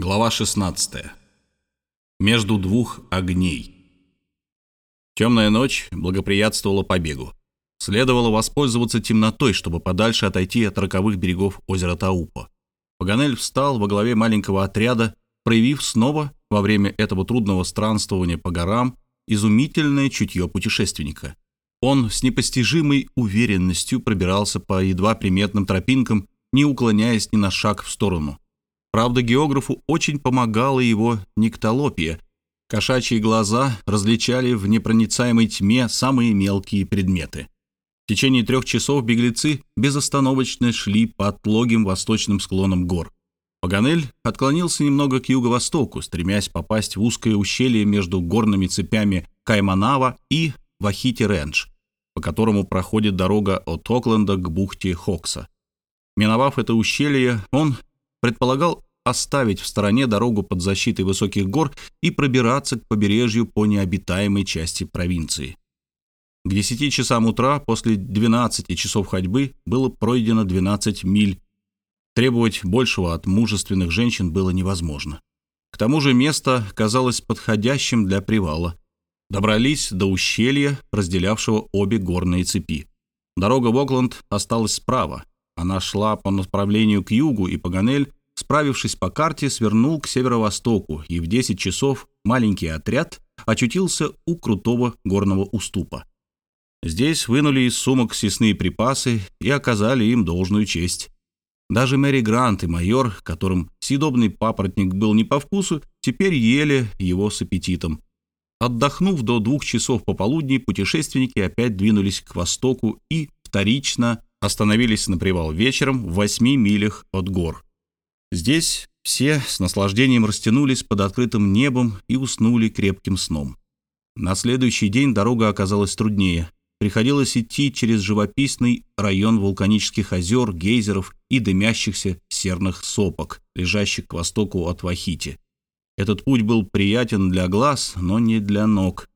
Глава 16. Между двух огней. Темная ночь благоприятствовала побегу. Следовало воспользоваться темнотой, чтобы подальше отойти от роковых берегов озера Таупа. Паганель встал во главе маленького отряда, проявив снова во время этого трудного странствования по горам изумительное чутье путешественника. Он с непостижимой уверенностью пробирался по едва приметным тропинкам, не уклоняясь ни на шаг в сторону – Правда, географу очень помогала его никтолопия. Кошачьи глаза различали в непроницаемой тьме самые мелкие предметы. В течение трех часов беглецы безостановочно шли по отлогим восточным склонам гор. Паганель отклонился немного к юго-востоку, стремясь попасть в узкое ущелье между горными цепями Кайманава и Вахити-Рендж, по которому проходит дорога от Окленда к бухте Хокса. Миновав это ущелье, он предполагал оставить в стороне дорогу под защитой высоких гор и пробираться к побережью по необитаемой части провинции. К 10 часам утра после 12 часов ходьбы было пройдено 12 миль. Требовать большего от мужественных женщин было невозможно. К тому же место казалось подходящим для привала. Добрались до ущелья, разделявшего обе горные цепи. Дорога в Окленд осталась справа, она шла по направлению к югу, и Паганель, справившись по карте, свернул к северо-востоку, и в 10 часов маленький отряд очутился у крутого горного уступа. Здесь вынули из сумок съестные припасы и оказали им должную честь. Даже Мэри Грант и майор, которым съедобный папоротник был не по вкусу, теперь ели его с аппетитом. Отдохнув до двух часов пополудни, путешественники опять двинулись к востоку и вторично остановились на привал вечером в восьми милях от гор. Здесь все с наслаждением растянулись под открытым небом и уснули крепким сном. На следующий день дорога оказалась труднее. Приходилось идти через живописный район вулканических озер, гейзеров и дымящихся серных сопок, лежащих к востоку от Вахити. Этот путь был приятен для глаз, но не для ног.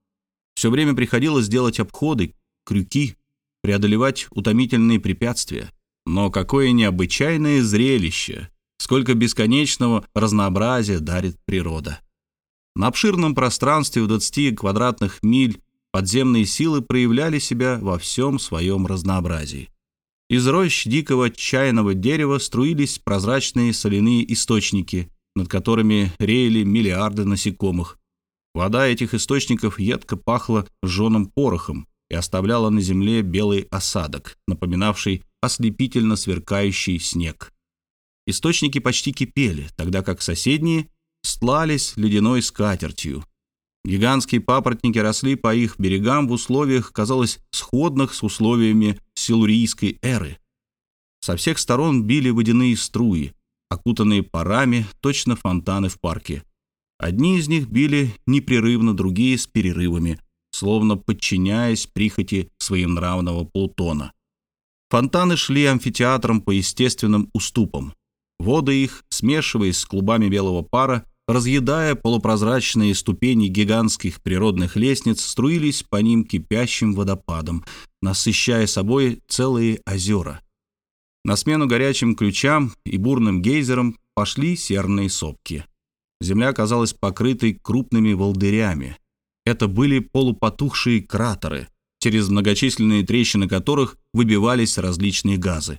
Все время приходилось делать обходы, крюки, преодолевать утомительные препятствия. Но какое необычайное зрелище! Сколько бесконечного разнообразия дарит природа. На обширном пространстве в 20 квадратных миль подземные силы проявляли себя во всем своем разнообразии. Из рощ дикого чайного дерева струились прозрачные соляные источники, над которыми реяли миллиарды насекомых. Вода этих источников едко пахла жженым порохом, и оставляла на земле белый осадок, напоминавший ослепительно сверкающий снег. Источники почти кипели, тогда как соседние стлались ледяной скатертью. Гигантские папоротники росли по их берегам в условиях, казалось, сходных с условиями силурийской эры. Со всех сторон били водяные струи, окутанные парами, точно фонтаны в парке. Одни из них били непрерывно, другие с перерывами – словно подчиняясь прихоти своенравного Плутона. Фонтаны шли амфитеатром по естественным уступам. Воды их, смешиваясь с клубами белого пара, разъедая полупрозрачные ступени гигантских природных лестниц, струились по ним кипящим водопадом, насыщая собой целые озера. На смену горячим ключам и бурным гейзерам пошли серные сопки. Земля казалась покрытой крупными волдырями, это были полупотухшие кратеры, через многочисленные трещины которых выбивались различные газы.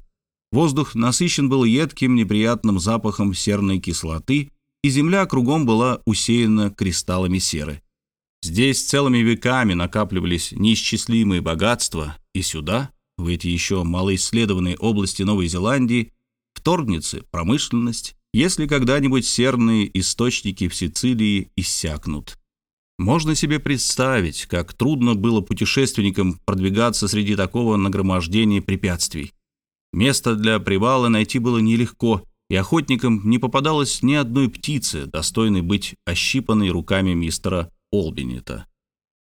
Воздух насыщен был едким неприятным запахом серной кислоты, и земля кругом была усеяна кристаллами серы. Здесь целыми веками накапливались неисчислимые богатства, и сюда, в эти еще малоисследованные области Новой Зеландии, вторгнется промышленность, если когда-нибудь серные источники в Сицилии иссякнут. Можно себе представить, как трудно было путешественникам продвигаться среди такого нагромождения препятствий. Место для привала найти было нелегко, и охотникам не попадалось ни одной птицы, достойной быть ощипанной руками мистера Олбинета.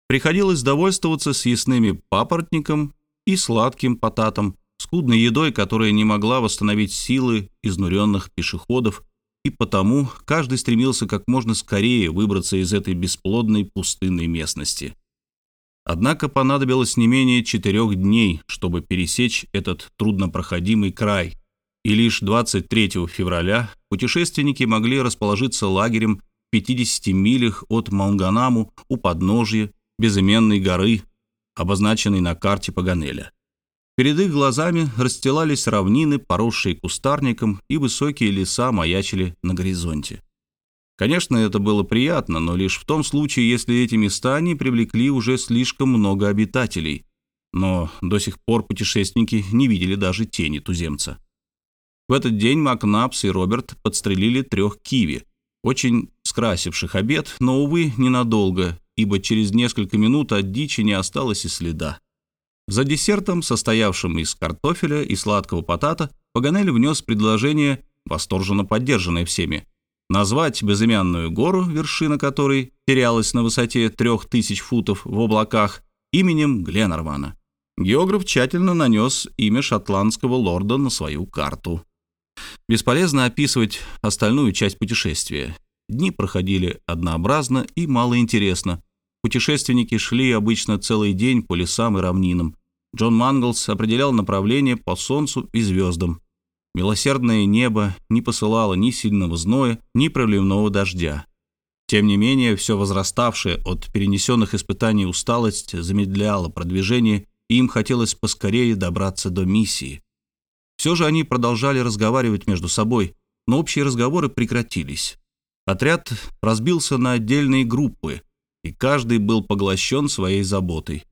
Приходилось довольствоваться съестными папоротником и сладким потатом, скудной едой, которая не могла восстановить силы изнуренных пешеходов и потому каждый стремился как можно скорее выбраться из этой бесплодной пустынной местности. Однако понадобилось не менее четырех дней, чтобы пересечь этот труднопроходимый край, и лишь 23 февраля путешественники могли расположиться лагерем в 50 милях от Малганаму у подножия безыменной горы, обозначенной на карте Паганеля. Перед их глазами расстилались равнины, поросшие кустарником, и высокие леса маячили на горизонте. Конечно, это было приятно, но лишь в том случае, если эти места не привлекли уже слишком много обитателей. Но до сих пор путешественники не видели даже тени туземца. В этот день Макнапс и Роберт подстрелили трех киви, очень скрасивших обед, но, увы, ненадолго, ибо через несколько минут от дичи не осталось и следа. За десертом, состоявшим из картофеля и сладкого потата, Паганель внес предложение, восторженно поддержанное всеми, назвать безымянную гору, вершина которой терялась на высоте трех тысяч футов в облаках, именем Гленарвана. Географ тщательно нанес имя шотландского лорда на свою карту. Бесполезно описывать остальную часть путешествия. Дни проходили однообразно и малоинтересно. Путешественники шли обычно целый день по лесам и равнинам. Джон Манглс определял направление по солнцу и звездам. Милосердное небо не посылало ни сильного зноя, ни проливного дождя. Тем не менее, все возраставшее от перенесенных испытаний усталость замедляла продвижение, и им хотелось поскорее добраться до миссии. Все же они продолжали разговаривать между собой, но общие разговоры прекратились. Отряд разбился на отдельные группы, и каждый был поглощен своей заботой.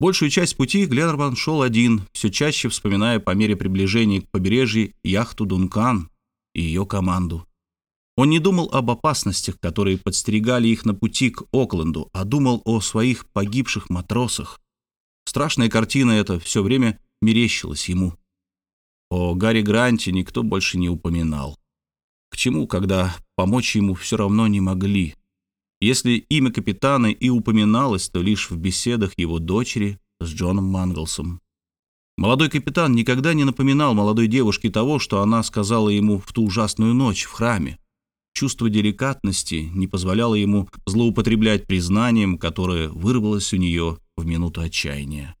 Большую часть пути Гленнерман шел один, все чаще вспоминая по мере приближения к побережью яхту «Дункан» и ее команду. Он не думал об опасностях, которые подстерегали их на пути к Окленду, а думал о своих погибших матросах. Страшная картина эта все время мерещилась ему. О Гарри Гранте никто больше не упоминал. К чему, когда помочь ему все равно не могли? Если имя капитана и упоминалось, то лишь в беседах его дочери с Джоном Манглсом. Молодой капитан никогда не напоминал молодой девушке того, что она сказала ему в ту ужасную ночь в храме. Чувство деликатности не позволяло ему злоупотреблять признанием, которое вырвалось у нее в минуту отчаяния.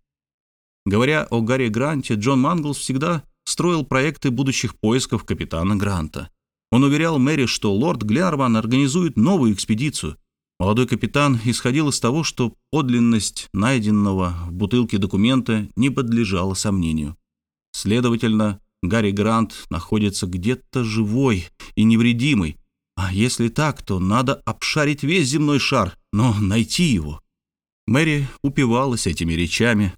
Говоря о Гарри Гранте, Джон Манглс всегда строил проекты будущих поисков капитана Гранта. Он уверял Мэри, что лорд Глярван организует новую экспедицию. Молодой капитан исходил из того, что подлинность найденного в бутылке документа не подлежала сомнению. Следовательно, Гарри Грант находится где-то живой и невредимый. А если так, то надо обшарить весь земной шар, но найти его. Мэри упивалась этими речами,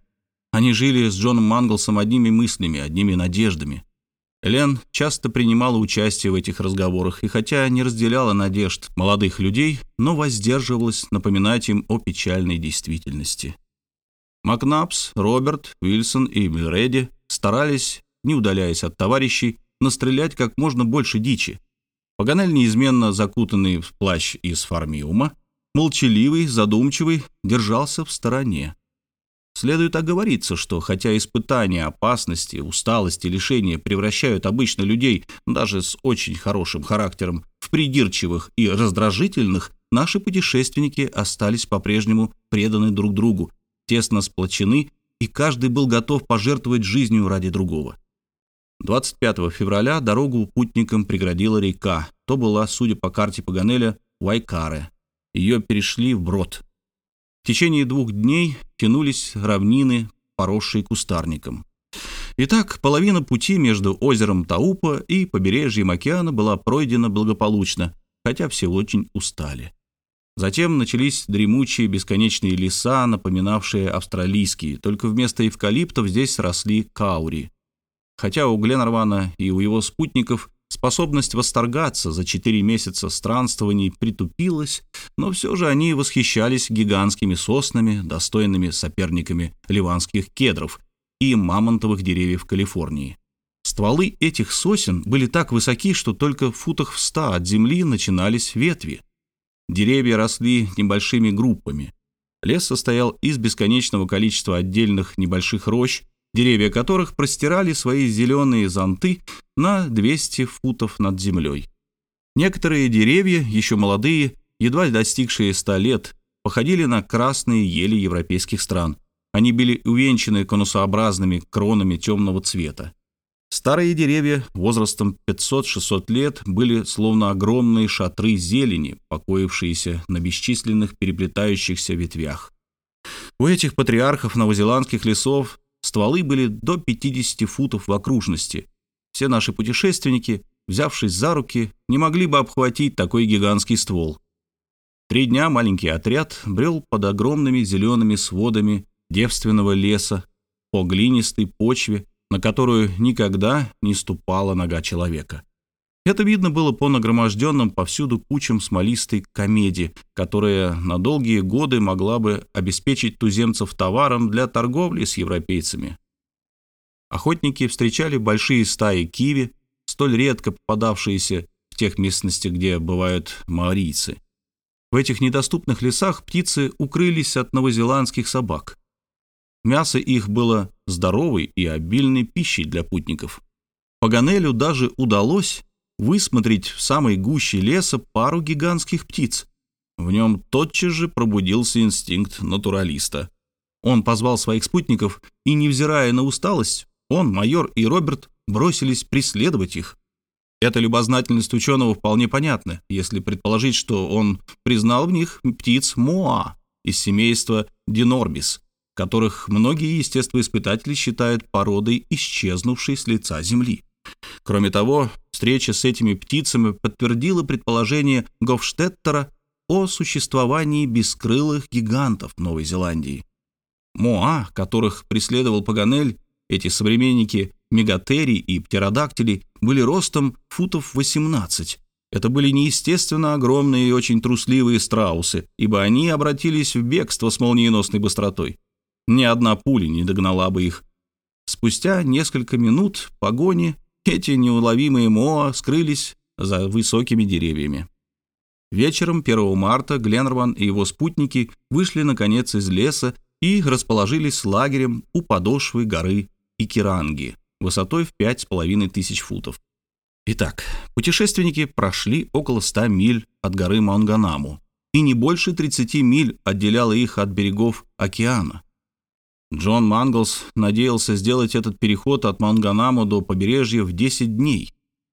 они жили с Джоном Манглсом одними мыслями, одними надеждами. Элен часто принимала участие в этих разговорах и хотя не разделяла надежд молодых людей, но воздерживалась напоминать им о печальной действительности. Макнапс, Роберт, Уилсон и Милреди старались, не удаляясь от товарищей, настрелять как можно больше дичи. Паганель, неизменно закутанный в плащ из фармиума, молчаливый, задумчивый, держался в стороне. Следует оговориться, что хотя испытания, опасности, усталости, лишения превращают обычно людей, даже с очень хорошим характером, в придирчивых и раздражительных, наши путешественники остались по-прежнему преданы друг другу, тесно сплочены, и каждый был готов пожертвовать жизнью ради другого. 25 февраля дорогу путникам преградила река. То была, судя по карте Паганеля, Вайкаре. Ее перешли вброд. В течение двух дней тянулись равнины, поросшие кустарником. Итак, половина пути между озером Таупа и побережьем океана была пройдена благополучно, хотя все очень устали. Затем начались дремучие бесконечные леса, напоминавшие австралийские, только вместо эвкалиптов здесь росли каури. Хотя у Гленарвана и у его спутников Способность восторгаться за четыре месяца странствований притупилась, но все же они восхищались гигантскими соснами, достойными соперниками ливанских кедров и мамонтовых деревьев Калифорнии. Стволы этих сосен были так высоки, что только в футах в ста от земли начинались ветви. Деревья росли небольшими группами. Лес состоял из бесконечного количества отдельных небольших рощ, деревья которых простирали свои зеленые зонты на 200 футов над землей. Некоторые деревья, еще молодые, едва достигшие 100 лет, походили на красные ели европейских стран. Они были увенчаны конусообразными кронами темного цвета. Старые деревья возрастом 500-600 лет были словно огромные шатры зелени, покоившиеся на бесчисленных переплетающихся ветвях. У этих патриархов новозеландских лесов стволы были до 50 футов в окружности. Все наши путешественники, взявшись за руки, не могли бы обхватить такой гигантский ствол. Три дня маленький отряд брел под огромными зелеными сводами девственного леса по глинистой почве, на которую никогда не ступала нога человека. Это видно было по нагроможденным повсюду кучам смолистой комедии, которая на долгие годы могла бы обеспечить туземцев товаром для торговли с европейцами. Охотники встречали большие стаи киви, столь редко попадавшиеся в тех местностях, где бывают маорийцы. В этих недоступных лесах птицы укрылись от новозеландских собак. Мясо их было здоровой и обильной пищей для путников. Паганелю даже удалось высмотреть в самой гуще леса пару гигантских птиц. В нем тотчас же пробудился инстинкт натуралиста. Он позвал своих спутников, и, невзирая на усталость, он, майор и Роберт бросились преследовать их. Эта любознательность ученого вполне понятна, если предположить, что он признал в них птиц Моа из семейства Динорбис, которых многие естествоиспытатели считают породой, исчезнувшей с лица Земли. Кроме того, встреча с этими птицами подтвердила предположение Гофштеттера о существовании бескрылых гигантов Новой Зеландии. Моа, которых преследовал Паганель, эти современники мегатерий и птеродактилей, были ростом футов 18. Это были неестественно огромные и очень трусливые страусы, ибо они обратились в бегство с молниеносной быстротой. Ни одна пуля не догнала бы их. Спустя несколько минут погони эти неуловимые Моа скрылись за высокими деревьями. Вечером 1 марта Гленнерван и его спутники вышли, наконец, из леса и расположились лагерем у подошвы горы Икиранги, высотой в пять с половиной тысяч футов. Итак, путешественники прошли около 100 миль от горы Манганаму, и не больше 30 миль отделяло их от берегов океана. Джон Манглс надеялся сделать этот переход от Манганаму до побережья в 10 дней,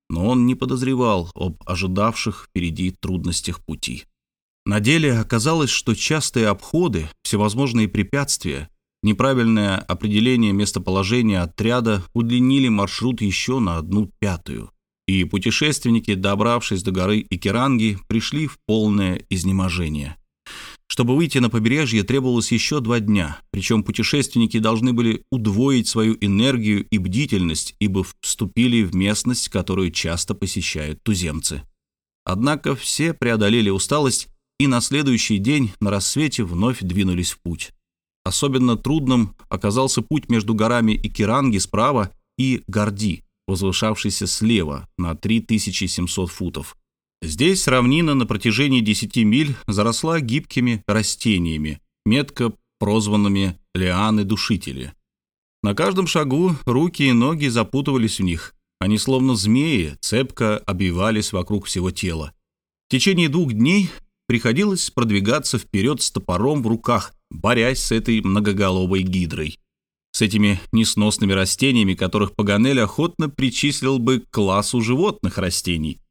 но он не подозревал об ожидавших впереди трудностях пути. На деле оказалось, что частые обходы, всевозможные препятствия, неправильное определение местоположения отряда удлинили маршрут еще на одну пятую, и путешественники, добравшись до горы Икеранги, пришли в полное изнеможение – чтобы выйти на побережье, требовалось еще два дня, причем путешественники должны были удвоить свою энергию и бдительность, ибо вступили в местность, которую часто посещают туземцы. Однако все преодолели усталость и на следующий день на рассвете вновь двинулись в путь. Особенно трудным оказался путь между горами Икиранги справа и Горди, возвышавшийся слева на 3700 футов. Здесь равнина на протяжении 10 миль заросла гибкими растениями, метко прозванными лианы-душители. На каждом шагу руки и ноги запутывались в них. Они, словно змеи, цепко обвивались вокруг всего тела. В течение двух дней приходилось продвигаться вперед с топором в руках, борясь с этой многоголовой гидрой. С этими несносными растениями, которых Паганель охотно причислил бы к классу животных растений –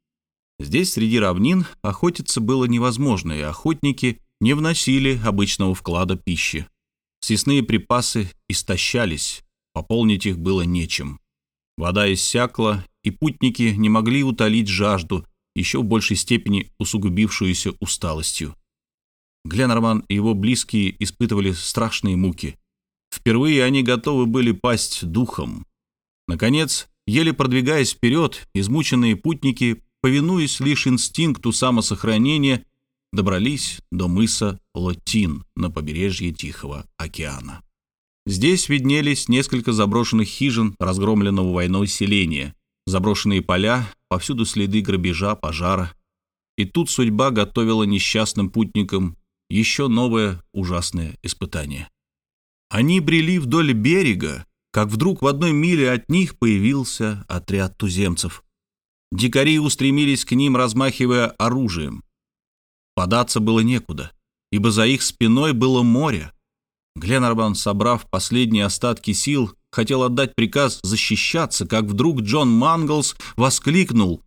Здесь, среди равнин, охотиться было невозможно, и охотники не вносили обычного вклада пищи. Съестные припасы истощались, пополнить их было нечем. Вода иссякла, и путники не могли утолить жажду, еще в большей степени усугубившуюся усталостью. Гленнерман и его близкие испытывали страшные муки. Впервые они готовы были пасть духом. Наконец, еле продвигаясь вперед, измученные путники повинуясь лишь инстинкту самосохранения, добрались до мыса Лотин на побережье Тихого океана. Здесь виднелись несколько заброшенных хижин разгромленного войной селения, заброшенные поля, повсюду следы грабежа, пожара. И тут судьба готовила несчастным путникам еще новое ужасное испытание. Они брели вдоль берега, как вдруг в одной миле от них появился отряд туземцев. Дикари устремились к ним, размахивая оружием. Податься было некуда, ибо за их спиной было море. Гленнербан, собрав последние остатки сил, хотел отдать приказ защищаться, как вдруг Джон Манглс воскликнул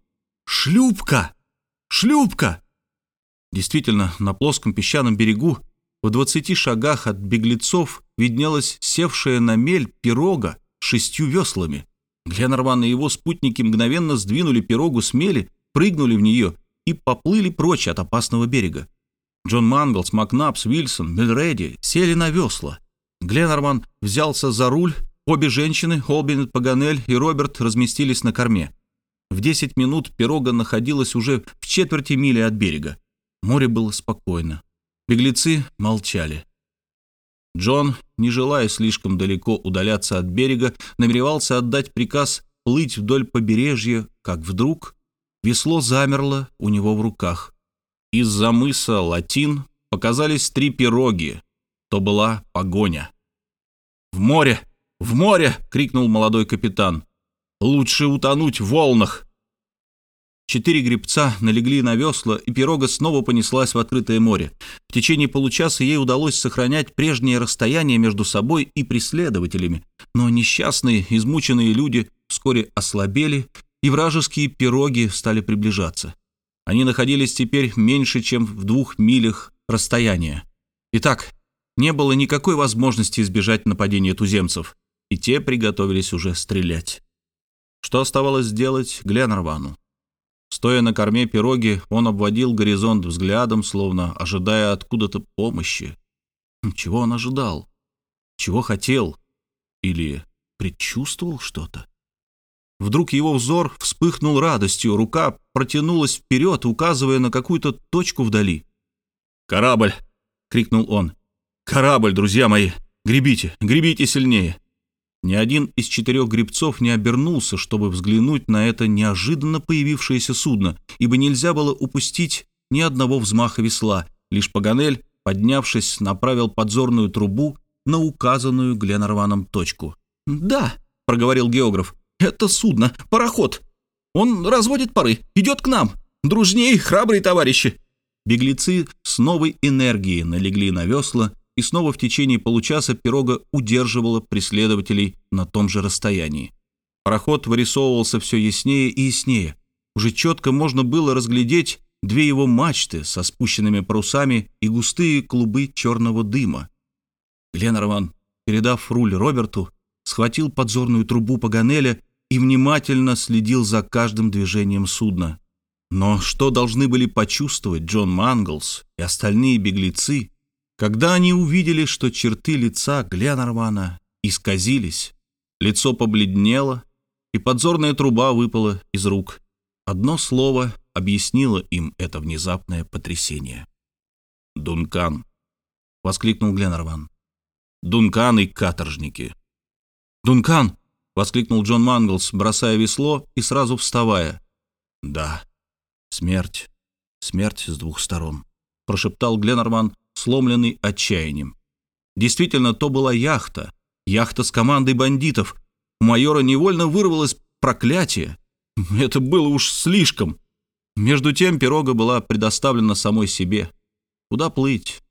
«Шлюпка! Шлюпка!» Действительно, на плоском песчаном берегу в двадцати шагах от беглецов виднелась севшая на мель пирога с шестью веслами. Гленнерван и его спутники мгновенно сдвинули пирогу с мели, прыгнули в нее и поплыли прочь от опасного берега. Джон Манглс, Макнапс, Вильсон, Милреди сели на весла. Гленнерман взялся за руль, обе женщины, Олбинет Паганель и Роберт разместились на корме. В 10 минут пирога находилась уже в четверти мили от берега. Море было спокойно. Беглецы молчали. Джон, не желая слишком далеко удаляться от берега, намеревался отдать приказ плыть вдоль побережья, как вдруг весло замерло у него в руках. Из-за мыса Латин показались три пироги. То была погоня. «В море! В море!» — крикнул молодой капитан. «Лучше утонуть в волнах!» Четыре гребца налегли на весла, и пирога снова понеслась в открытое море. В течение получаса ей удалось сохранять прежнее расстояние между собой и преследователями, но несчастные, измученные люди вскоре ослабели, и вражеские пироги стали приближаться. Они находились теперь меньше, чем в двух милях расстояния. Итак, не было никакой возможности избежать нападения туземцев, и те приготовились уже стрелять. Что оставалось сделать Гленнервану? Стоя на корме пироги, он обводил горизонт взглядом, словно ожидая откуда-то помощи. Хм, чего он ожидал? Чего хотел? Или предчувствовал что-то? Вдруг его взор вспыхнул радостью, рука протянулась вперед, указывая на какую-то точку вдали. «Корабль!» — крикнул он. «Корабль, друзья мои! Гребите, гребите сильнее!» Ни один из четырех гребцов не обернулся, чтобы взглянуть на это неожиданно появившееся судно, ибо нельзя было упустить ни одного взмаха весла. Лишь Паганель, поднявшись, направил подзорную трубу на указанную Гленарваном точку. «Да», — проговорил географ, — «это судно, пароход. Он разводит пары, идет к нам. Дружней, храбрые товарищи!» Беглецы с новой энергией налегли на весла и снова в течение получаса пирога удерживала преследователей на том же расстоянии. Пароход вырисовывался все яснее и яснее. Уже четко можно было разглядеть две его мачты со спущенными парусами и густые клубы черного дыма. Гленнерван, передав руль Роберту, схватил подзорную трубу Паганеля и внимательно следил за каждым движением судна. Но что должны были почувствовать Джон Манглс и остальные беглецы, когда они увидели, что черты лица Гленнервана исказились, лицо побледнело, и подзорная труба выпала из рук. Одно слово объяснило им это внезапное потрясение. «Дункан!» — воскликнул Гленнерван. «Дункан и каторжники!» «Дункан!» — воскликнул Джон Манглс, бросая весло и сразу вставая. «Да, смерть, смерть с двух сторон», — прошептал Гленнерван, сломленный отчаянием. Действительно, то была яхта, яхта с командой бандитов. У майора невольно вырвалось проклятие. Это было уж слишком. Между тем пирога была предоставлена самой себе. Куда плыть?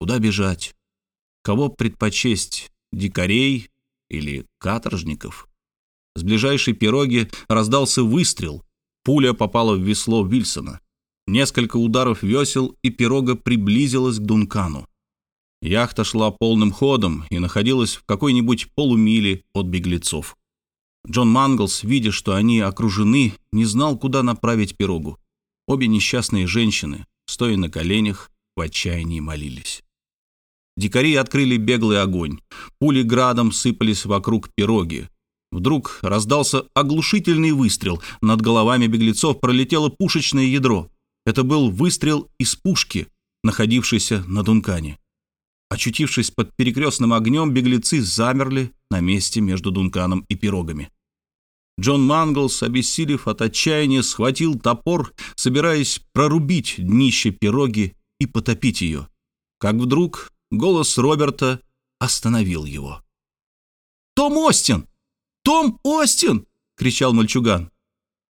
Куда бежать? Кого предпочесть? Дикарей или каторжников? С ближайшей пироги раздался выстрел. Пуля попала в весло Вильсона. Несколько ударов весел, и пирога приблизилась к Дункану. Яхта шла полным ходом и находилась в какой-нибудь полумиле от беглецов. Джон Манглс, видя, что они окружены, не знал, куда направить пирогу. Обе несчастные женщины, стоя на коленях, в отчаянии молились. Дикари открыли беглый огонь. Пули градом сыпались вокруг пироги. Вдруг раздался оглушительный выстрел. Над головами беглецов пролетело пушечное ядро. Это был выстрел из пушки, находившейся на Дункане. Очутившись под перекрестным огнем, беглецы замерли на месте между Дунканом и пирогами. Джон Манглс, обессилев от отчаяния, схватил топор, собираясь прорубить днище пироги и потопить ее. Как вдруг голос Роберта остановил его. «Том Остин! Том Остин!» — кричал мальчуган.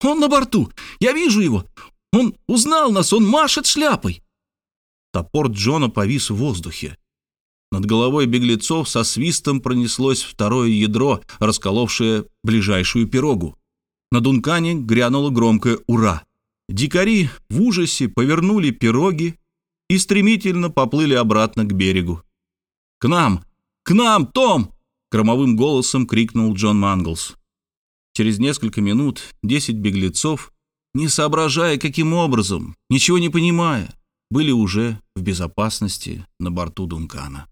«Он на борту! Я вижу его! Он узнал нас, он машет шляпой!» Топор Джона повис в воздухе. Над головой беглецов со свистом пронеслось второе ядро, расколовшее ближайшую пирогу. На Дункане грянуло громкое «Ура!». Дикари в ужасе повернули пироги и стремительно поплыли обратно к берегу. «К нам! К нам, Том!» — громовым голосом крикнул Джон Манглс. Через несколько минут десять беглецов, не соображая каким образом, ничего не понимая, были уже в безопасности на борту Дункана.